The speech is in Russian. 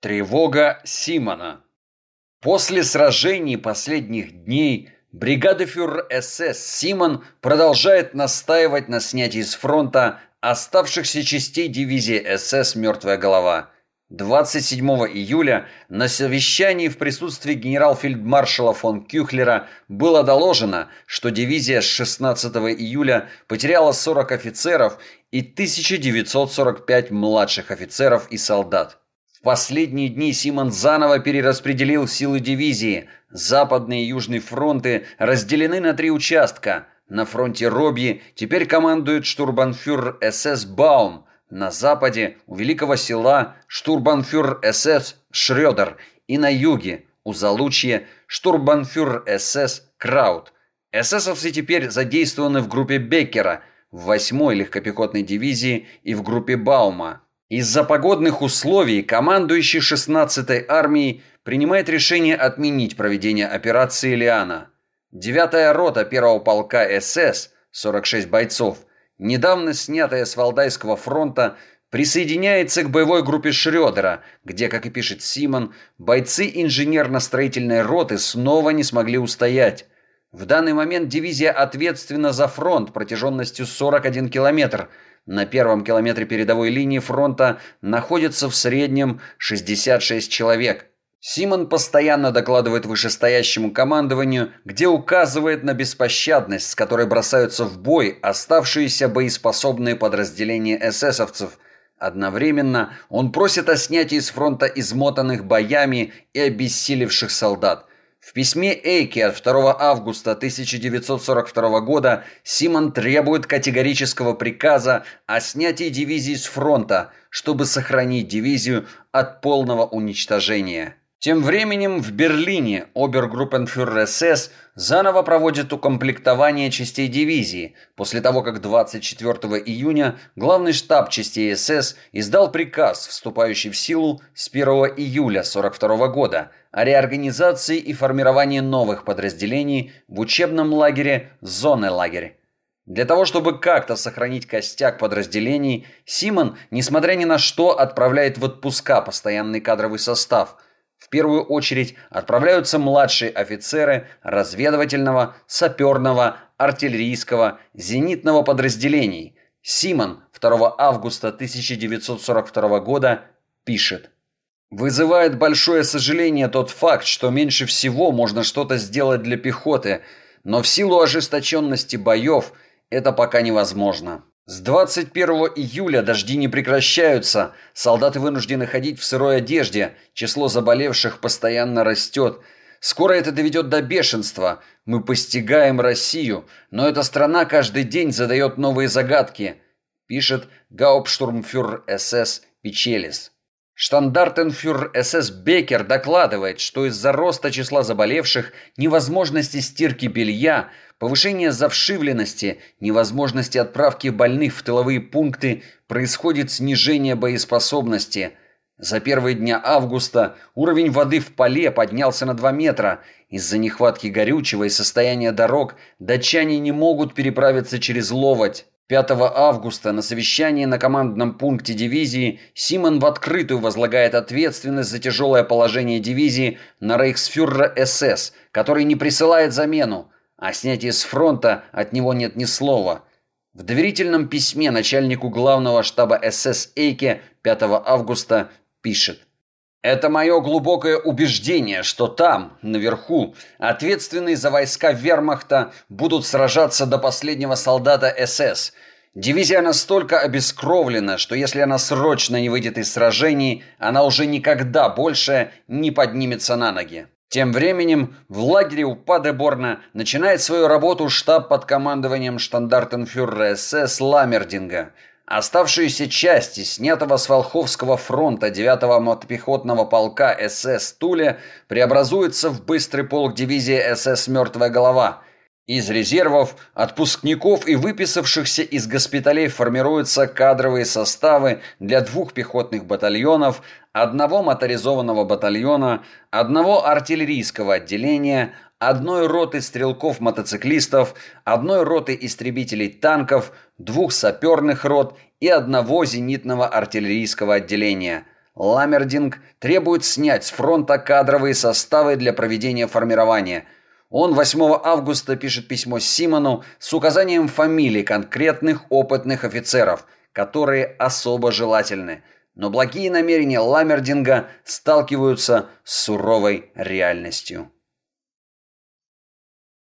Тревога Симона. После сражений последних дней бригада фюрер СС Симон продолжает настаивать на снятии с фронта оставшихся частей дивизии СС «Мертвая голова». 27 июля на совещании в присутствии генерал-фельдмаршала фон Кюхлера было доложено, что дивизия с 16 июля потеряла 40 офицеров и 1945 младших офицеров и солдат. В последние дни Симон заново перераспределил силы дивизии. Западный и Южный фронты разделены на три участка. На фронте Робьи теперь командует штурбанфюрер СС Баум. На западе у Великого села штурбанфюрер СС Шрёдер. И на юге у Залучья штурбанфюрер СС Краут. ССовцы теперь задействованы в группе Беккера, в 8-й легкопехотной дивизии и в группе Баума. Из-за погодных условий командующий 16-й армией принимает решение отменить проведение операции «Лиана». Девятая рота первого полка СС, 46 бойцов, недавно снятая с Валдайского фронта, присоединяется к боевой группе Шрёдера, где, как и пишет Симон, бойцы инженерно-строительной роты снова не смогли устоять. В данный момент дивизия ответственна за фронт протяженностью 41 километр – на первом километре передовой линии фронта находится в среднем 66 человек. Симон постоянно докладывает вышестоящему командованию, где указывает на беспощадность, с которой бросаются в бой оставшиеся боеспособные подразделения эсэсовцев. Одновременно он просит о снятии с фронта измотанных боями и обессилевших солдат. В письме Эйки от 2 августа 1942 года Симон требует категорического приказа о снятии дивизии с фронта, чтобы сохранить дивизию от полного уничтожения. Тем временем в Берлине обергруппенфюрер СС заново проводит укомплектование частей дивизии, после того, как 24 июня главный штаб частей СС издал приказ, вступающий в силу с 1 июля 1942 года, о реорганизации и формировании новых подразделений в учебном лагере «Зоны лагерь». Для того, чтобы как-то сохранить костяк подразделений, Симон, несмотря ни на что, отправляет в отпуска постоянный кадровый состав – в первую очередь отправляются младшие офицеры разведывательного, саперного, артиллерийского, зенитного подразделений. Симон 2 августа 1942 года пишет. Вызывает большое сожаление тот факт, что меньше всего можно что-то сделать для пехоты, но в силу ожесточенности боев это пока невозможно. С 21 июля дожди не прекращаются, солдаты вынуждены ходить в сырой одежде, число заболевших постоянно растет. Скоро это доведет до бешенства. Мы постигаем Россию, но эта страна каждый день задает новые загадки, пишет гауптштурмфюрер СС Пичелис. Штандартенфюрер СС Бекер докладывает, что из-за роста числа заболевших, невозможности стирки белья, повышения завшивленности, невозможности отправки больных в тыловые пункты происходит снижение боеспособности. За первые дня августа уровень воды в поле поднялся на 2 метра. Из-за нехватки горючего и состояния дорог датчане не могут переправиться через Ловоть. 5 августа на совещании на командном пункте дивизии Симон в открытую возлагает ответственность за тяжелое положение дивизии на рейхсфюрера СС, который не присылает замену, а снятие с фронта от него нет ни слова. В доверительном письме начальнику главного штаба СС Эйке 5 августа пишет это мое глубокое убеждение, что там, наверху, ответственные за войска вермахта будут сражаться до последнего солдата СС. Дивизия настолько обескровлена, что если она срочно не выйдет из сражений, она уже никогда больше не поднимется на ноги. Тем временем в лагере у Падеборна начинает свою работу штаб под командованием штандартенфюрера СС Ламердинга – Оставшиеся части снятого с Волховского фронта 9-го мотопехотного полка СС Туле преобразуются в быстрый полк дивизии СС «Мертвая голова». Из резервов, отпускников и выписавшихся из госпиталей формируются кадровые составы для двух пехотных батальонов, одного моторизованного батальона, одного артиллерийского отделения, одной роты стрелков-мотоциклистов, одной роты истребителей танков, двух саперных рот и одного зенитного артиллерийского отделения. Ламердинг требует снять с фронта кадровые составы для проведения формирования. Он 8 августа пишет письмо Симону с указанием фамилий конкретных опытных офицеров, которые особо желательны. Но благие намерения Ламердинга сталкиваются с суровой реальностью.